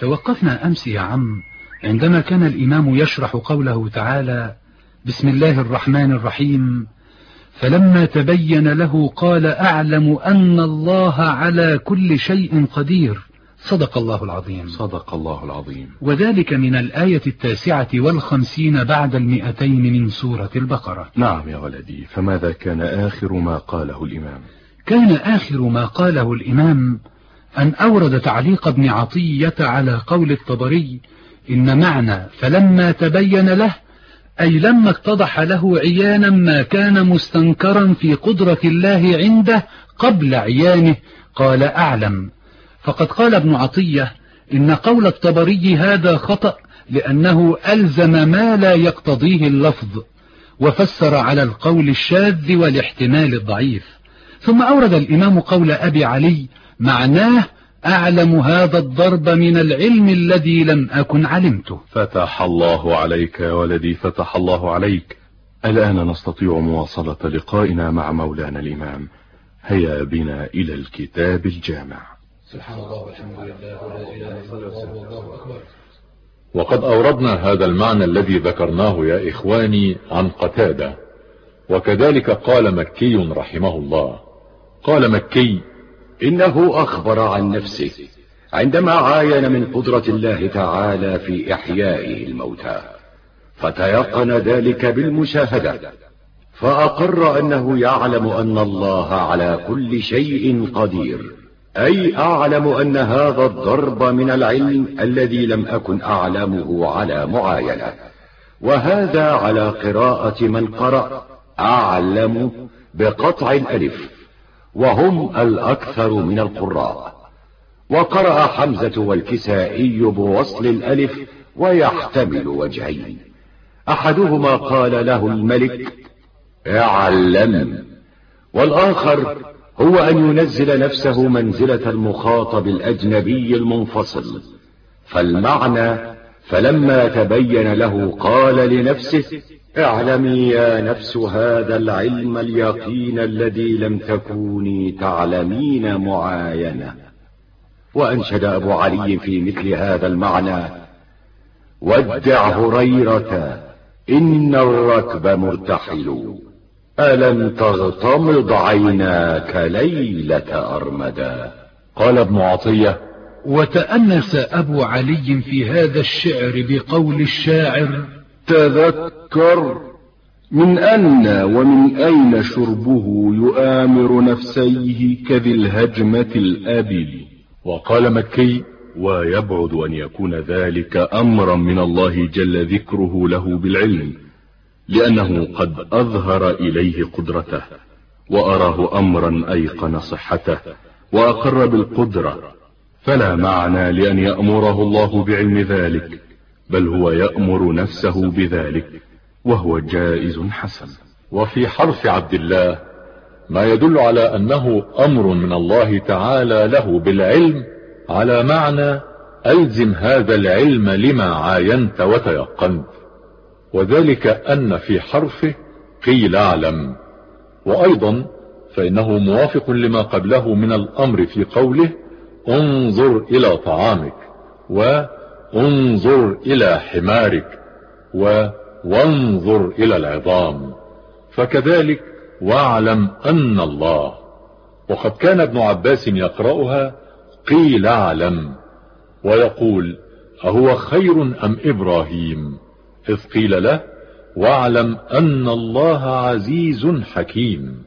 توقفنا أمس يا عم. عندما كان الإمام يشرح قوله تعالى بسم الله الرحمن الرحيم فلما تبين له قال أعلم أن الله على كل شيء قدير. صدق الله العظيم. صدق الله العظيم. وذلك من الآية التاسعة والخمسين بعد المئتين من سورة البقرة. نعم يا ولدي فماذا كان آخر ما قاله الإمام؟ كان آخر ما قاله الإمام أن أورد تعليق ابن عطية على قول الطبري إن معنى فلما تبين له أي لما اتضح له عيانا ما كان مستنكرا في قدرة الله عنده قبل عيانه قال أعلم. فقد قال ابن عطية إن قول الطبري هذا خطأ لأنه ألزم ما لا يقتضيه اللفظ وفسر على القول الشاذ والاحتمال الضعيف. ثم أورد الإمام قول أبي علي معناه أعلم هذا الضرب من العلم الذي لم أكن علمته. فتح الله عليك يا ولدي فتح الله عليك. الآن نستطيع مواصلة لقائنا مع مولانا الإمام. هيا بنا إلى الكتاب الجامع. سبحان الله والحمد لله ولا إله إلا الله والله أكبر وقد أوردنا هذا المعنى الذي ذكرناه يا إخواني عن قتادة. وكذلك قال مكي رحمه الله. قال مكي إنه أخبر عن نفسه عندما عاين من قدرة الله تعالى في إحيائه الموتى فتيقن ذلك بالمشاهدة فأقر أنه يعلم أن الله على كل شيء قدير أي أعلم أن هذا الضرب من العلم الذي لم أكن أعلمه على معاينة وهذا على قراءة من قرأ أعلم بقطع الألف. وهم الأكثر من القراء. وقرأ حمزة والكسائي بوصل الألف ويحتمل وجهين. أحدهما قال له الملك اعلم. والآخر هو أن ينزل نفسه منزلة المخاطب الأجنبي المنفصل. فالمعنى فلما تبين له قال لنفسه اعلمي يا نفس هذا العلم اليقين الذي لم تكوني تعلمين معاينة. وأنشد أبو علي في مثل هذا المعنى ودع هريرة إن الركب مرتحل. ألم تغتمض عيناك ليلة أرمدا؟ قال ابن عطية وتأنس أبو علي في هذا الشعر بقول الشاعر تذكر من أن ومن أين شربه يؤامر نفسيه كذي الهجمة الأبل وقال مكي ويبعد أن يكون ذلك أمرا من الله جل ذكره له بالعلم لأنه قد أظهر إليه قدرته وأراه أمرا أيقن صحته وأقر بالقدرة. فلا معنى لأن يأمره الله بعلم ذلك. بل هو يأمر نفسه بذلك وهو جائز حسن. وفي حرف عبد الله ما يدل على أنه أمر من الله تعالى له بالعلم على معنى ألزم هذا العلم لما عاينت وتيقنت. وذلك أن في حرفه قيل اعلم. وأيضا فإنه موافق لما قبله من الأمر في قوله انظر إلى طعامك وانظر إلى حمارك و وانظر إلى العظام. فكذلك واعلم أن الله. وقد كان ابن عباس يقرأها قيل اعلم ويقول أهو خير أم إبراهيم؟ إذ قيل له واعلم أن الله عزيز حكيم.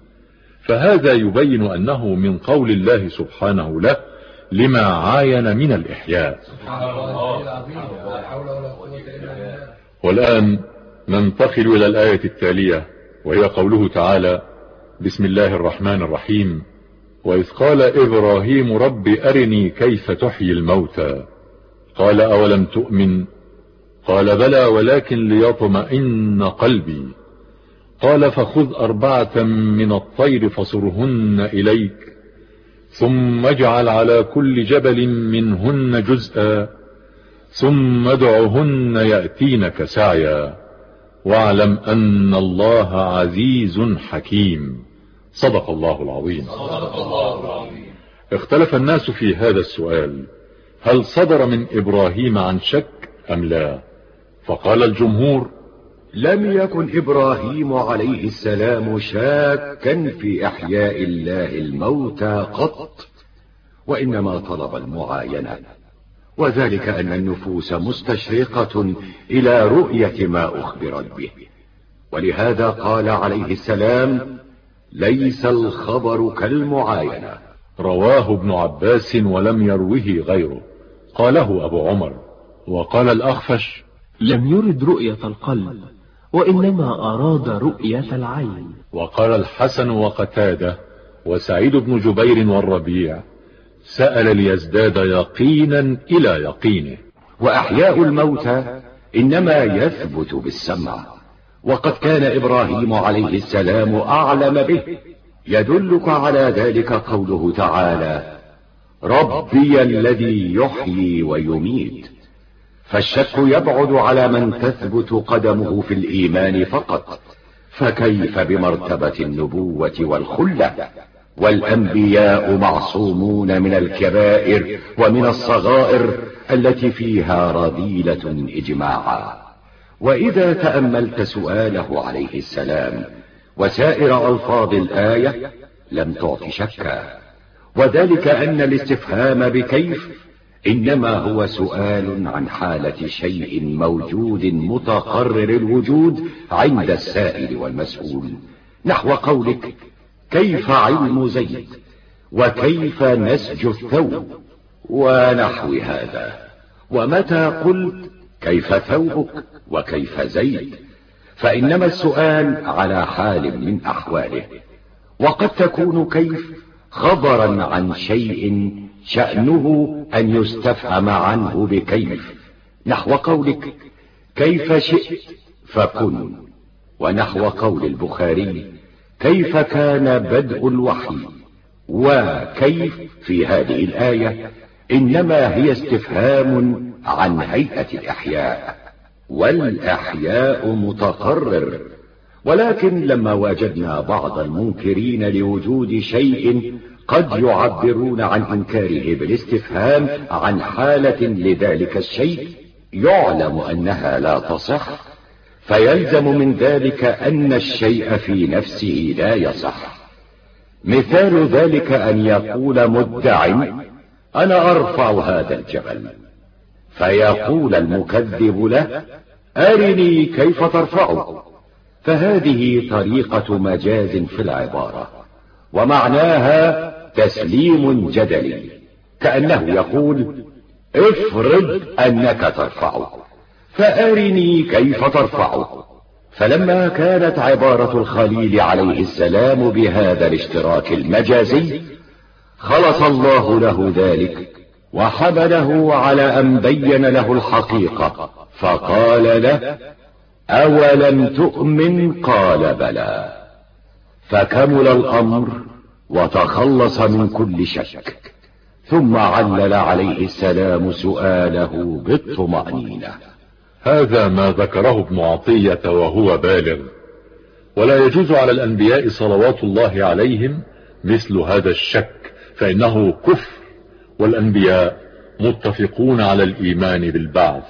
فهذا يبين أنه من قول الله سبحانه له لما عاين من الإحياء. والآن ننتقل إلى الآية التالية وهي قوله تعالى بسم الله الرحمن الرحيم. وإذ قال إبراهيم رب أرني كيف تحيي الموتى. قال أولم تؤمن؟ قال بلى ولكن ليطمئن قلبي. قال فخذ أربعة من الطير فصرهن إليك. ثم اجعل على كل جبل منهن جزءا ثم ادعهن يأتينك سعيا. واعلم أن الله عزيز حكيم. صدق الله العظيم. صدق الله العظيم اختلف الناس في هذا السؤال. هل صدر من إبراهيم عن شك أم لا؟ فقال الجمهور لم يكن إبراهيم عليه السلام شاكا في إحياء الله الموتى قط وإنما طلب المعاينة. وذلك أن النفوس مستشرقة إلى رؤية ما أخبرت به. ولهذا قال عليه السلام ليس الخبر كالمعاينة. رواه ابن عباس ولم يروه غيره. قاله أبو عمر وقال الأخفش لم يرد رؤية القلب. وإنما أراد رؤية العين. وقال الحسن وقتاده وسعيد بن جبير والربيع سأل ليزداد يقينا إلى يقينه. وأحياء الموتى إنما يثبت بالسمع. وقد كان إبراهيم عليه السلام أعلم به. يدلك على ذلك قوله تعالى ربي الذي يحيي ويميت. فالشك يبعد على من تثبت قدمه في الإيمان فقط. فكيف بمرتبة النبوة والخلة؟ والأنبياء معصومون من الكبائر ومن الصغائر التي فيها رذيلة إجماعا. وإذا تأملت سؤاله عليه السلام وسائر ألفاظ الآية لم تعط شكا. وذلك أن الاستفهام بكيف إنما هو سؤال عن حالة شيء موجود متقرر الوجود عند السائل والمسؤول. نحو قولك كيف علم زيد؟ وكيف نسج الثوب؟ ونحو هذا. ومتى قلت كيف ثوبك؟ وكيف زيد؟ فإنما السؤال على حال من أحواله. وقد تكون كيف خبرا عن شيء شأنه أن يستفهم عنه بكيف. نحو قولك كيف شئت فكن. ونحو قول البخاري كيف كان بدء الوحي. وكيف في هذه الآية إنما هي استفهام عن هيئة الإحياء. والأحياء متقرر. ولكن لما وجدنا بعض المنكرين لوجود شيء قد يعبرون عن إنكاره بالاستفهام عن حالة لذلك الشيء يعلم أنها لا تصح فيلزم من ذلك أن الشيء في نفسه لا يصح. مثال ذلك أن يقول مدع أنا أرفع هذا الجبل. فيقول المكذب له أرني كيف ترفعه؟ فهذه طريقة مجاز في العبارة ومعناها تسليم جدلي. كأنه يقول افرض أنك ترفعه فأرني كيف ترفعه فلما كانت عبارة الخليل عليه السلام بهذا الاشتراك المجازي خلص الله له ذلك وحمله على أن بين له الحقيقة. فقال له أولم تؤمن؟ قال بلى. فكمل الأمر. وتخلص من كل شك. ثم علل عليه السلام سؤاله بالطمأنينة. هذا ما ذكره ابن عطية وهو بالغ. ولا يجوز على الأنبياء صلوات الله عليهم مثل هذا الشك فإنه كفر. والأنبياء متفقون على الإيمان بالبعث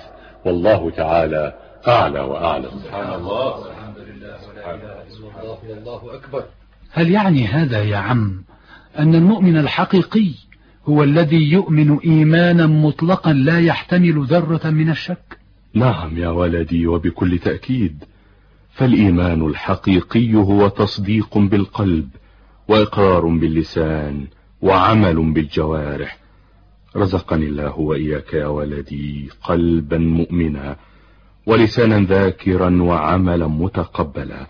والله تعالى أعلى وأعلم. سبحان الله الحمد لله ولا إله إلا الله والله أكبر. هل يعني هذا يا عم أن المؤمن الحقيقي هو الذي يؤمن إيمانا مطلقا لا يحتمل ذرة من الشك؟ نعم يا ولدي وبكل تأكيد. فالإيمان الحقيقي هو تصديق بالقلب وإقرار باللسان وعمل بالجوارح. رزقني الله وإياك يا ولدي قلبا مؤمنا ولسانا ذاكرا وعملا متقبلا.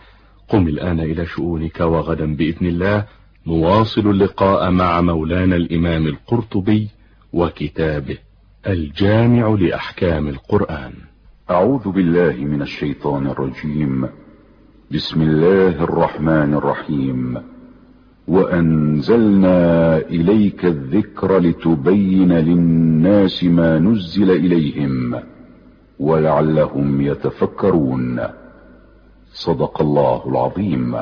قم الآن إلى شؤونك وغدا بإذن الله. نواصل اللقاء مع مولانا الإمام القرطبي وكتابه الجامع لأحكام القرآن. أعوذ بالله من الشيطان الرجيم. بسم الله الرحمن الرحيم. وأنزلنا إليك الذكر لتبين للناس ما نزل إليهم ولعلهم يتفكرون. صدق الله العظيم.